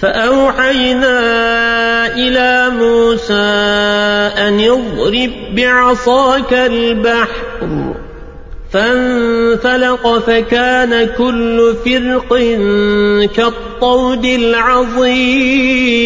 فأوحينا إلى موسى أن اضرب بعصاك البحر فانفلق فكان كل فرق كالطود العظيم.